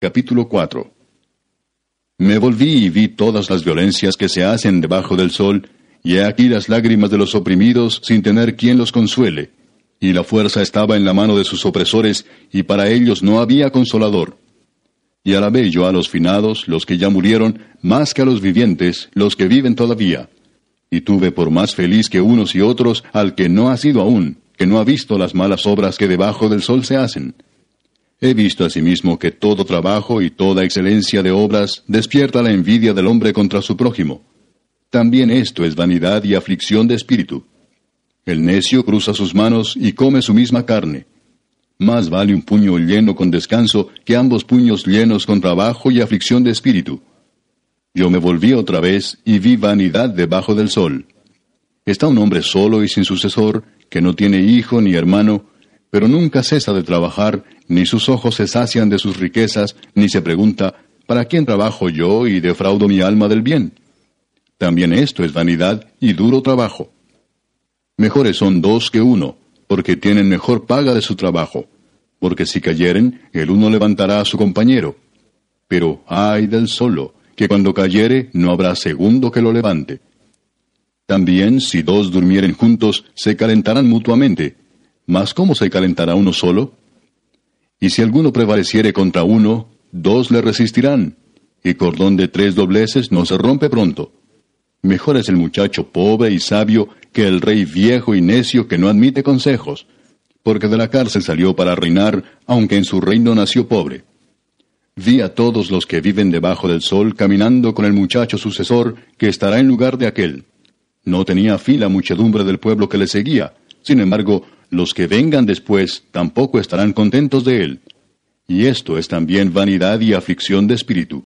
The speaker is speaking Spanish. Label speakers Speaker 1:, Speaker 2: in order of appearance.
Speaker 1: Capítulo 4 Me volví y vi todas las violencias que se hacen debajo del sol, y he aquí las lágrimas de los oprimidos sin tener quien los consuele, y la fuerza estaba en la mano de sus opresores, y para ellos no había consolador. Y alabé yo a los finados, los que ya murieron, más que a los vivientes, los que viven todavía. Y tuve por más feliz que unos y otros al que no ha sido aún, que no ha visto las malas obras que debajo del sol se hacen He visto asimismo que todo trabajo y toda excelencia de obras despierta la envidia del hombre contra su prójimo. También esto es vanidad y aflicción de espíritu. El necio cruza sus manos y come su misma carne. Más vale un puño lleno con descanso que ambos puños llenos con trabajo y aflicción de espíritu. Yo me volví otra vez y vi vanidad debajo del sol. Está un hombre solo y sin sucesor, que no tiene hijo ni hermano, pero nunca cesa de trabajar, ni sus ojos se sacian de sus riquezas, ni se pregunta, ¿para quién trabajo yo y defraudo mi alma del bien? También esto es vanidad y duro trabajo. Mejores son dos que uno, porque tienen mejor paga de su trabajo, porque si cayeren, el uno levantará a su compañero. Pero ay del solo, que cuando cayere no habrá segundo que lo levante. También si dos durmieren juntos, se calentarán mutuamente, mas ¿cómo se calentará uno solo? Y si alguno prevaleciere contra uno, dos le resistirán, y cordón de tres dobleces no se rompe pronto. Mejor es el muchacho pobre y sabio que el rey viejo y necio que no admite consejos, porque de la cárcel salió para reinar, aunque en su reino nació pobre. Vi a todos los que viven debajo del sol caminando con el muchacho sucesor que estará en lugar de aquel. No tenía fila muchedumbre del pueblo que le seguía, sin embargo, los que vengan después tampoco estarán contentos de él. Y esto es también vanidad y aflicción de espíritu.